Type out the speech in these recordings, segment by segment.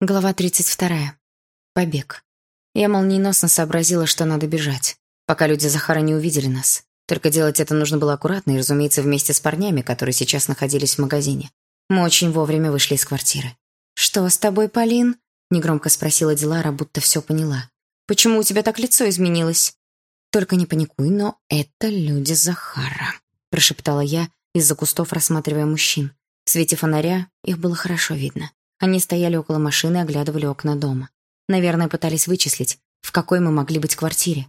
Глава 32. Побег. Я молниеносно сообразила, что надо бежать, пока люди Захара не увидели нас. Только делать это нужно было аккуратно и, разумеется, вместе с парнями, которые сейчас находились в магазине. Мы очень вовремя вышли из квартиры. «Что с тобой, Полин?» — негромко спросила Дилара, будто все поняла. «Почему у тебя так лицо изменилось?» «Только не паникуй, но это люди Захара», — прошептала я, из-за кустов рассматривая мужчин. В свете фонаря их было хорошо видно. Они стояли около машины и оглядывали окна дома. Наверное, пытались вычислить, в какой мы могли быть квартире.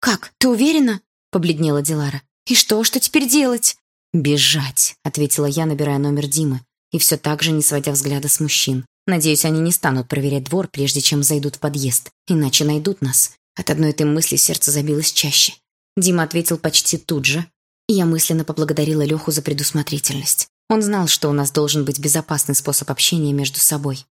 «Как? Ты уверена?» — побледнела Дилара. «И что? Что теперь делать?» «Бежать», — ответила я, набирая номер Димы, и все так же не сводя взгляда с мужчин. Надеюсь, они не станут проверять двор, прежде чем зайдут в подъезд, иначе найдут нас. От одной этой мысли сердце забилось чаще. Дима ответил почти тут же, и я мысленно поблагодарила Леху за предусмотрительность. Он знал, что у нас должен быть безопасный способ общения между собой.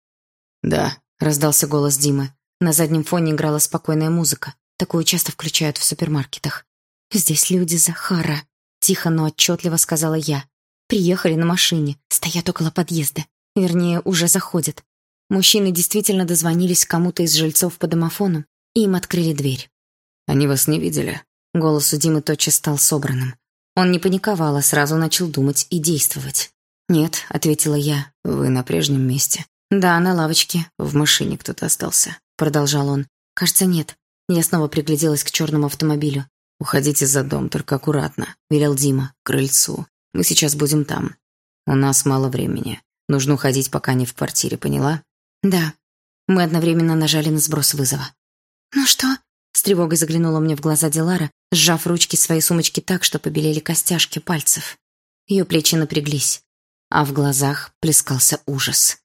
«Да», — раздался голос Димы. На заднем фоне играла спокойная музыка. Такую часто включают в супермаркетах. «Здесь люди Захара», — тихо, но отчетливо сказала я. «Приехали на машине, стоят около подъезда. Вернее, уже заходят. Мужчины действительно дозвонились кому-то из жильцов по домофону, и им открыли дверь. «Они вас не видели?» Голос у Димы тотчас стал собранным. Он не паниковал, а сразу начал думать и действовать. «Нет», — ответила я. «Вы на прежнем месте?» «Да, на лавочке». «В машине кто-то остался», — продолжал он. «Кажется, нет». Я снова пригляделась к черному автомобилю. «Уходите за дом, только аккуратно», — велел Дима. «К крыльцу. Мы сейчас будем там. У нас мало времени. Нужно уходить, пока не в квартире, поняла?» «Да». Мы одновременно нажали на сброс вызова. «Ну что?» — с тревогой заглянула мне в глаза Дилара, сжав ручки своей сумочки так, что побелели костяшки пальцев. Ее плечи напряглись, а в глазах плескался ужас.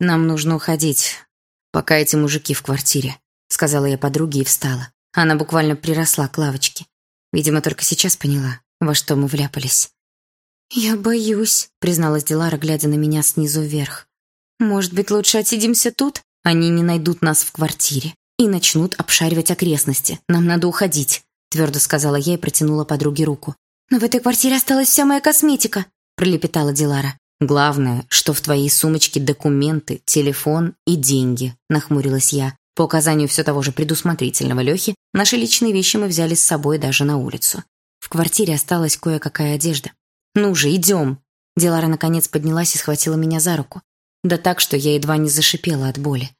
«Нам нужно уходить, пока эти мужики в квартире», — сказала я подруге и встала. Она буквально приросла к лавочке. Видимо, только сейчас поняла, во что мы вляпались. «Я боюсь», — призналась Дилара, глядя на меня снизу вверх. «Может быть, лучше отсидимся тут? Они не найдут нас в квартире и начнут обшаривать окрестности. Нам надо уходить твердо сказала я и протянула подруге руку. «Но в этой квартире осталась вся моя косметика», пролепетала Дилара. «Главное, что в твоей сумочке документы, телефон и деньги», нахмурилась я. По указанию все того же предусмотрительного Лехи, наши личные вещи мы взяли с собой даже на улицу. В квартире осталась кое-какая одежда. «Ну же, идем!» Дилара наконец поднялась и схватила меня за руку. Да так, что я едва не зашипела от боли.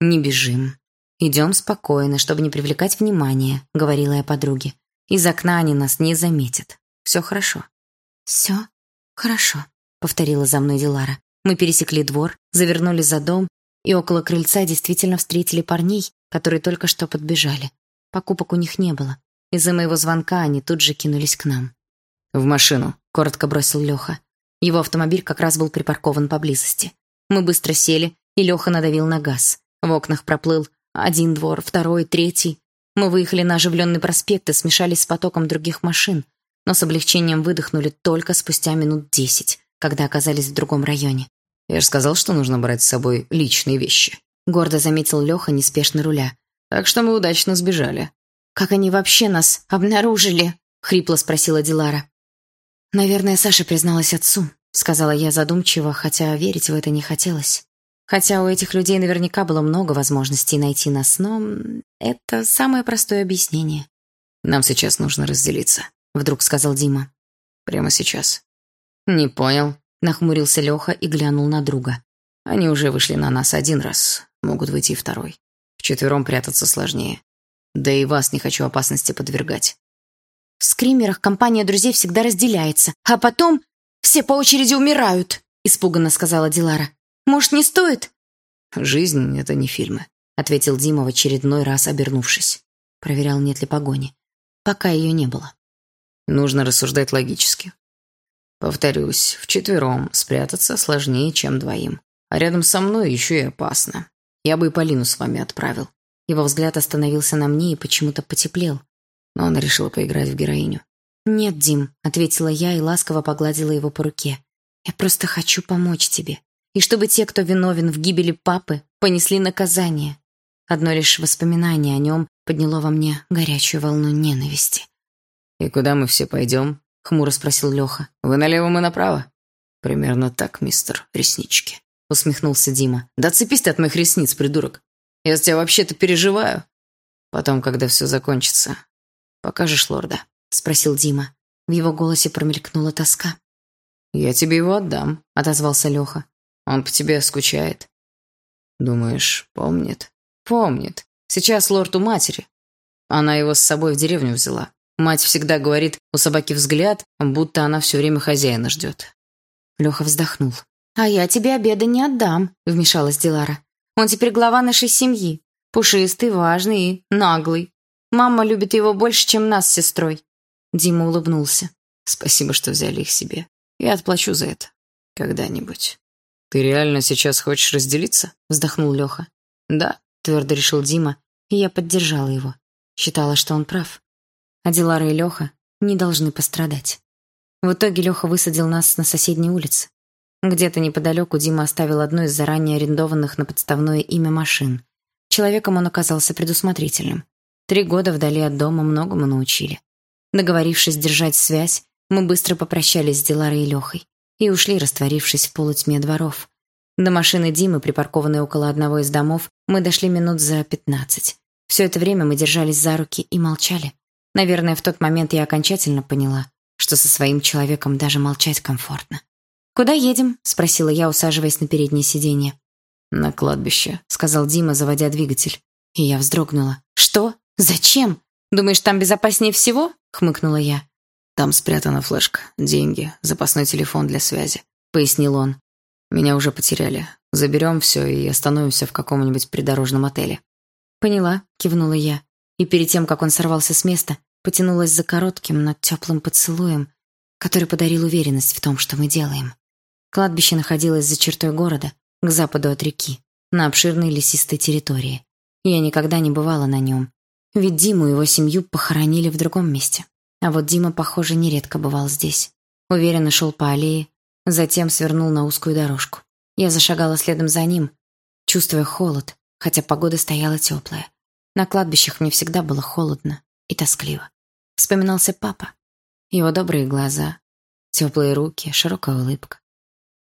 «Не бежим», «Идем спокойно, чтобы не привлекать внимания», — говорила я подруге. «Из окна они нас не заметят. Все хорошо». «Все хорошо», — повторила за мной Дилара. Мы пересекли двор, завернули за дом и около крыльца действительно встретили парней, которые только что подбежали. Покупок у них не было. Из-за моего звонка они тут же кинулись к нам. «В машину», — коротко бросил Леха. Его автомобиль как раз был припаркован поблизости. Мы быстро сели, и Леха надавил на газ. В окнах проплыл один двор, второй, третий. Мы выехали на оживленный проспект и смешались с потоком других машин, но с облегчением выдохнули только спустя минут десять, когда оказались в другом районе. «Я же сказал, что нужно брать с собой личные вещи», — гордо заметил Леха неспешно руля. «Так что мы удачно сбежали». «Как они вообще нас обнаружили?» — хрипло спросила Дилара. «Наверное, Саша призналась отцу», — сказала я задумчиво, хотя верить в это не хотелось. Хотя у этих людей наверняка было много возможностей найти нас, но это самое простое объяснение. «Нам сейчас нужно разделиться», — вдруг сказал Дима. «Прямо сейчас». «Не понял», — нахмурился Леха и глянул на друга. «Они уже вышли на нас один раз, могут выйти и второй. Вчетвером прятаться сложнее. Да и вас не хочу опасности подвергать». «В скримерах компания друзей всегда разделяется, а потом все по очереди умирают», — испуганно сказала Дилара. Может, не стоит?» «Жизнь — это не фильмы», — ответил Дима в очередной раз, обернувшись. Проверял, нет ли погони. Пока ее не было. «Нужно рассуждать логически. Повторюсь, вчетвером спрятаться сложнее, чем двоим. А рядом со мной еще и опасно. Я бы и Полину с вами отправил». Его взгляд остановился на мне и почему-то потеплел. Но она решила поиграть в героиню. «Нет, Дим», — ответила я и ласково погладила его по руке. «Я просто хочу помочь тебе и чтобы те, кто виновен в гибели папы, понесли наказание. Одно лишь воспоминание о нем подняло во мне горячую волну ненависти. «И куда мы все пойдем?» — хмуро спросил Леха. «Вы налево, мы направо?» «Примерно так, мистер Реснички». — усмехнулся Дима. «Да цепись ты от моих ресниц, придурок. Я за тебя вообще-то переживаю. Потом, когда все закончится, покажешь лорда?» — спросил Дима. В его голосе промелькнула тоска. «Я тебе его отдам», — отозвался Леха. «Он по тебе скучает». «Думаешь, помнит?» «Помнит. Сейчас лорд у матери. Она его с собой в деревню взяла. Мать всегда говорит, у собаки взгляд, будто она все время хозяина ждет». Леха вздохнул. «А я тебе обеда не отдам», — вмешалась Дилара. «Он теперь глава нашей семьи. Пушистый, важный и наглый. Мама любит его больше, чем нас с сестрой». Дима улыбнулся. «Спасибо, что взяли их себе. Я отплачу за это. Когда-нибудь». «Ты реально сейчас хочешь разделиться?» — вздохнул Леха. «Да», — твердо решил Дима, и я поддержала его. Считала, что он прав. А Дилара и Леха не должны пострадать. В итоге Леха высадил нас на соседней улице. Где-то неподалеку Дима оставил одну из заранее арендованных на подставное имя машин. Человеком он оказался предусмотрительным. Три года вдали от дома многому научили. Договорившись держать связь, мы быстро попрощались с Диларой и Лехой и ушли, растворившись в полутьме дворов. До машины Димы, припаркованной около одного из домов, мы дошли минут за пятнадцать. Все это время мы держались за руки и молчали. Наверное, в тот момент я окончательно поняла, что со своим человеком даже молчать комфортно. «Куда едем?» — спросила я, усаживаясь на переднее сиденье. «На кладбище», — сказал Дима, заводя двигатель. И я вздрогнула. «Что? Зачем? Думаешь, там безопаснее всего?» — хмыкнула я. «Там спрятана флешка, деньги, запасной телефон для связи», — пояснил он. «Меня уже потеряли. Заберем все и остановимся в каком-нибудь придорожном отеле». «Поняла», — кивнула я. И перед тем, как он сорвался с места, потянулась за коротким, но теплым поцелуем, который подарил уверенность в том, что мы делаем. Кладбище находилось за чертой города, к западу от реки, на обширной лесистой территории. Я никогда не бывала на нем, ведь Диму и его семью похоронили в другом месте. А вот Дима, похоже, нередко бывал здесь. Уверенно шел по аллее, затем свернул на узкую дорожку. Я зашагала следом за ним, чувствуя холод, хотя погода стояла теплая. На кладбищах мне всегда было холодно и тоскливо. Вспоминался папа, его добрые глаза, теплые руки, широкая улыбка.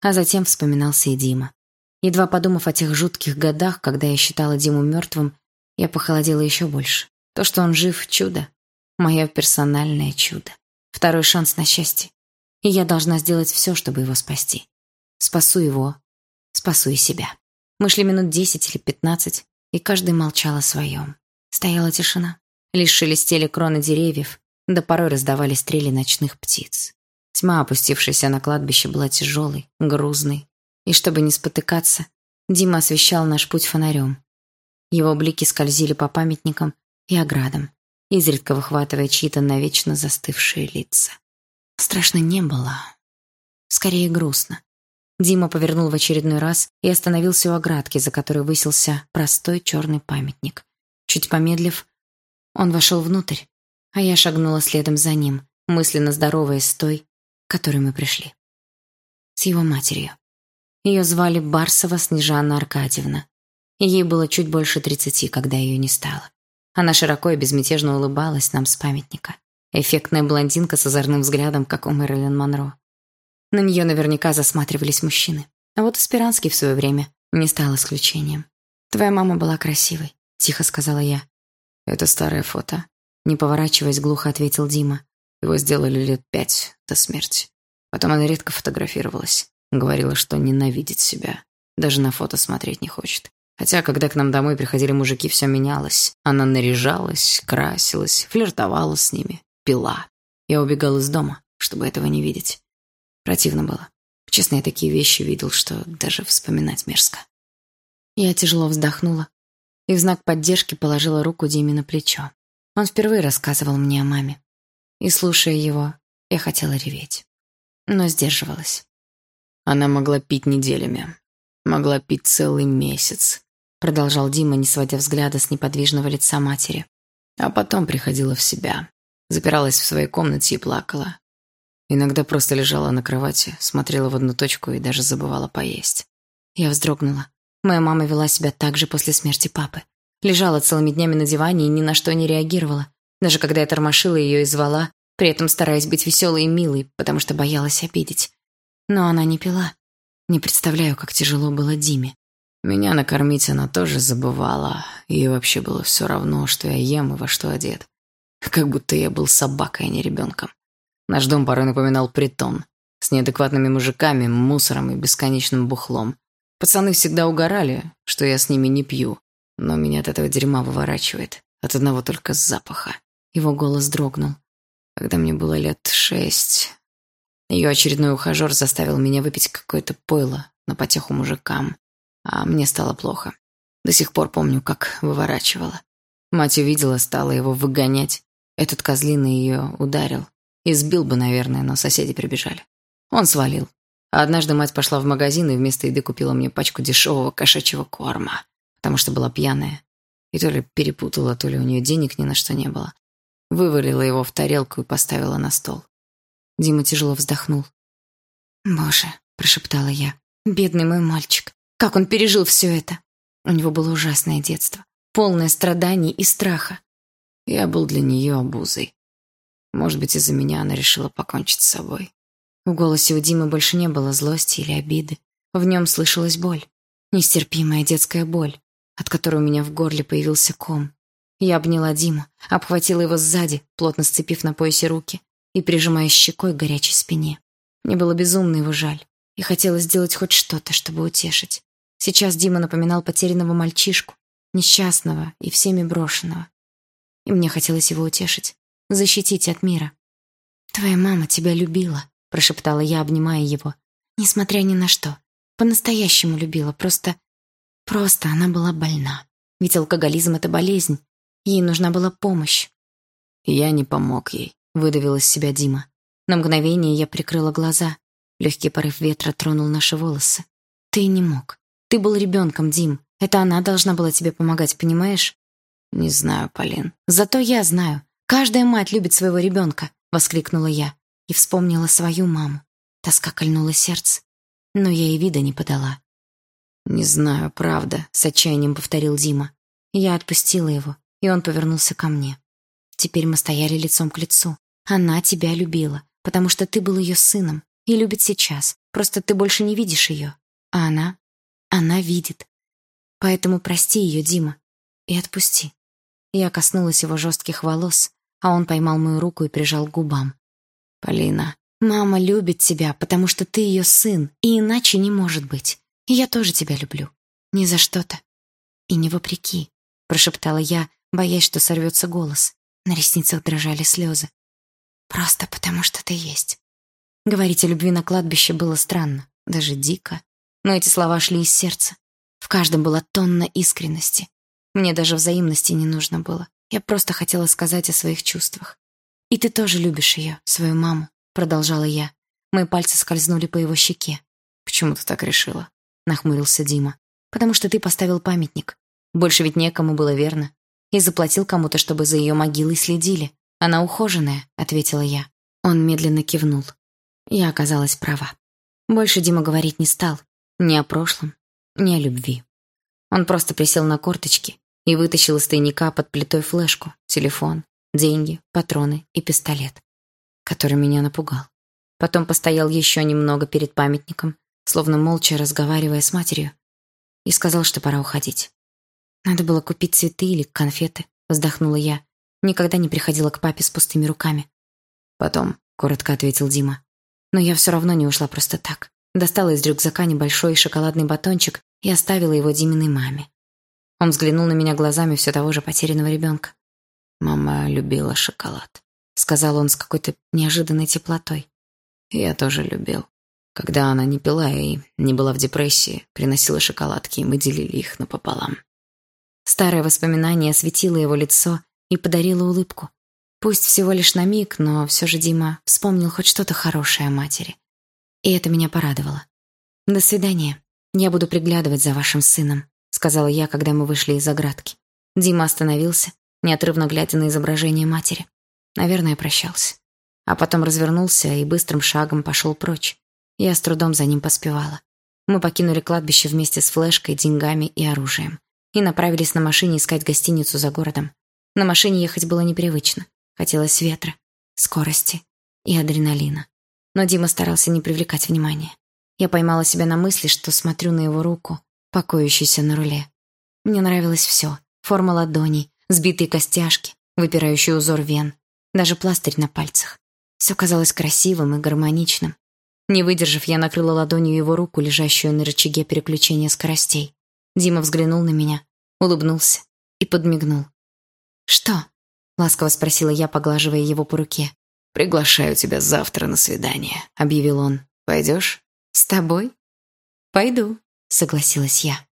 А затем вспоминался и Дима. Едва подумав о тех жутких годах, когда я считала Диму мертвым, я похолодела еще больше. То, что он жив — чудо. Мое персональное чудо. Второй шанс на счастье. И я должна сделать все, чтобы его спасти. Спасу его, спасу и себя. Мы шли минут десять или пятнадцать, и каждый молчал о своем. Стояла тишина. Лишь шелестели кроны деревьев, да порой раздавались стрели ночных птиц. Тьма, опустившаяся на кладбище, была тяжелой, грузной. И чтобы не спотыкаться, Дима освещал наш путь фонарем. Его блики скользили по памятникам и оградам, изредка выхватывая чьи-то навечно застывшие лица. Страшно не было. Скорее грустно. Дима повернул в очередной раз и остановился у оградки, за которой высился простой черный памятник. Чуть помедлив, он вошел внутрь, а я шагнула следом за ним, мысленно здороваясь с той, к которой мы пришли. С его матерью. Ее звали Барсова Снежана Аркадьевна. ей было чуть больше тридцати, когда ее не стало. Она широко и безмятежно улыбалась нам с памятника. Эффектная блондинка с озорным взглядом, как у Мэрилин Монро. На нее наверняка засматривались мужчины. А вот Аспиранский в свое время не стал исключением. «Твоя мама была красивой», — тихо сказала я. «Это старое фото», — не поворачиваясь, глухо ответил Дима. Его сделали лет пять до смерти. Потом она редко фотографировалась. Говорила, что ненавидит себя. Даже на фото смотреть не хочет. Хотя, когда к нам домой приходили мужики, все менялось. Она наряжалась, красилась, флиртовала с ними, пила. Я убегал из дома, чтобы этого не видеть. Противно было. Честно, я такие вещи видел, что даже вспоминать мерзко. Я тяжело вздохнула и в знак поддержки положила руку Диме на плечо. Он впервые рассказывал мне о маме. И, слушая его, я хотела реветь. Но сдерживалась. Она могла пить неделями. Могла пить целый месяц продолжал Дима, не сводя взгляда с неподвижного лица матери. А потом приходила в себя. Запиралась в своей комнате и плакала. Иногда просто лежала на кровати, смотрела в одну точку и даже забывала поесть. Я вздрогнула. Моя мама вела себя так же после смерти папы. Лежала целыми днями на диване и ни на что не реагировала. Даже когда я тормошила ее и звала, при этом стараясь быть веселой и милой, потому что боялась обидеть. Но она не пила. Не представляю, как тяжело было Диме. Меня накормить она тоже забывала, и вообще было все равно, что я ем и во что одет. Как будто я был собакой, а не ребенком. Наш дом порой напоминал притон, с неадекватными мужиками, мусором и бесконечным бухлом. Пацаны всегда угорали, что я с ними не пью, но меня от этого дерьма выворачивает, от одного только запаха. Его голос дрогнул. Когда мне было лет шесть, ее очередной ухажер заставил меня выпить какое-то пойло на потеху мужикам, а мне стало плохо. До сих пор помню, как выворачивала. Мать увидела, стала его выгонять. Этот козлиный ее ударил. Избил бы, наверное, но соседи прибежали. Он свалил. А однажды мать пошла в магазин и вместо еды купила мне пачку дешевого кошачьего корма, потому что была пьяная. И то ли перепутала, то ли у нее денег ни на что не было. Вывалила его в тарелку и поставила на стол. Дима тяжело вздохнул. «Боже», — прошептала я, — «бедный мой мальчик. Как он пережил все это? У него было ужасное детство, полное страданий и страха. Я был для нее обузой. Может быть, из-за меня она решила покончить с собой. В голосе у Димы больше не было злости или обиды. В нем слышалась боль. Нестерпимая детская боль, от которой у меня в горле появился ком. Я обняла Диму, обхватила его сзади, плотно сцепив на поясе руки и прижимая щекой к горячей спине. Мне было безумно его жаль, и хотелось сделать хоть что-то, чтобы утешить. Сейчас Дима напоминал потерянного мальчишку, несчастного и всеми брошенного. И мне хотелось его утешить, защитить от мира. «Твоя мама тебя любила», — прошептала я, обнимая его. «Несмотря ни на что. По-настоящему любила, просто... Просто она была больна. Ведь алкоголизм — это болезнь, Ей нужна была помощь. Я не помог ей, выдавил из себя Дима. На мгновение я прикрыла глаза. Легкий порыв ветра тронул наши волосы. Ты не мог. Ты был ребенком, Дим. Это она должна была тебе помогать, понимаешь? Не знаю, Полин. Зато я знаю. Каждая мать любит своего ребенка, воскликнула я и вспомнила свою маму. Тоска кольнула сердце, но я и вида не подала. «Не знаю, правда», — с отчаянием повторил Дима. Я отпустила его и он повернулся ко мне. Теперь мы стояли лицом к лицу. Она тебя любила, потому что ты был ее сыном, и любит сейчас. Просто ты больше не видишь ее. А она? Она видит. Поэтому прости ее, Дима, и отпусти. Я коснулась его жестких волос, а он поймал мою руку и прижал к губам. «Полина, мама любит тебя, потому что ты ее сын, и иначе не может быть. И я тоже тебя люблю. Не за что-то. И не вопреки», — прошептала я, боясь, что сорвется голос. На ресницах дрожали слезы. «Просто потому, что ты есть». Говорить о любви на кладбище было странно, даже дико. Но эти слова шли из сердца. В каждом была тонна искренности. Мне даже взаимности не нужно было. Я просто хотела сказать о своих чувствах. «И ты тоже любишь ее, свою маму», — продолжала я. Мои пальцы скользнули по его щеке. «Почему ты так решила?» — нахмурился Дима. «Потому что ты поставил памятник. Больше ведь некому было, верно? и заплатил кому-то, чтобы за ее могилой следили. Она ухоженная», — ответила я. Он медленно кивнул. Я оказалась права. Больше Дима говорить не стал. Ни о прошлом, ни о любви. Он просто присел на корточки и вытащил из тайника под плитой флешку, телефон, деньги, патроны и пистолет, который меня напугал. Потом постоял еще немного перед памятником, словно молча разговаривая с матерью, и сказал, что пора уходить. Надо было купить цветы или конфеты, вздохнула я. Никогда не приходила к папе с пустыми руками. Потом, коротко ответил Дима. Но я все равно не ушла просто так. Достала из рюкзака небольшой шоколадный батончик и оставила его Диминой маме. Он взглянул на меня глазами все того же потерянного ребенка. «Мама любила шоколад», — сказал он с какой-то неожиданной теплотой. «Я тоже любил. Когда она не пила и не была в депрессии, приносила шоколадки, и мы делили их напополам. Старое воспоминание осветило его лицо и подарило улыбку. Пусть всего лишь на миг, но все же Дима вспомнил хоть что-то хорошее о матери. И это меня порадовало. «До свидания. Я буду приглядывать за вашим сыном», сказала я, когда мы вышли из оградки. Дима остановился, неотрывно глядя на изображение матери. Наверное, прощался. А потом развернулся и быстрым шагом пошел прочь. Я с трудом за ним поспевала. Мы покинули кладбище вместе с флешкой, деньгами и оружием и направились на машине искать гостиницу за городом. На машине ехать было непривычно. Хотелось ветра, скорости и адреналина. Но Дима старался не привлекать внимания. Я поймала себя на мысли, что смотрю на его руку, покоящуюся на руле. Мне нравилось все. Форма ладоней, сбитые костяшки, выпирающий узор вен, даже пластырь на пальцах. Все казалось красивым и гармоничным. Не выдержав, я накрыла ладонью его руку, лежащую на рычаге переключения скоростей. Дима взглянул на меня, улыбнулся и подмигнул. «Что?» — ласково спросила я, поглаживая его по руке. «Приглашаю тебя завтра на свидание», — объявил он. «Пойдешь?» «С тобой?» «Пойду», — согласилась я.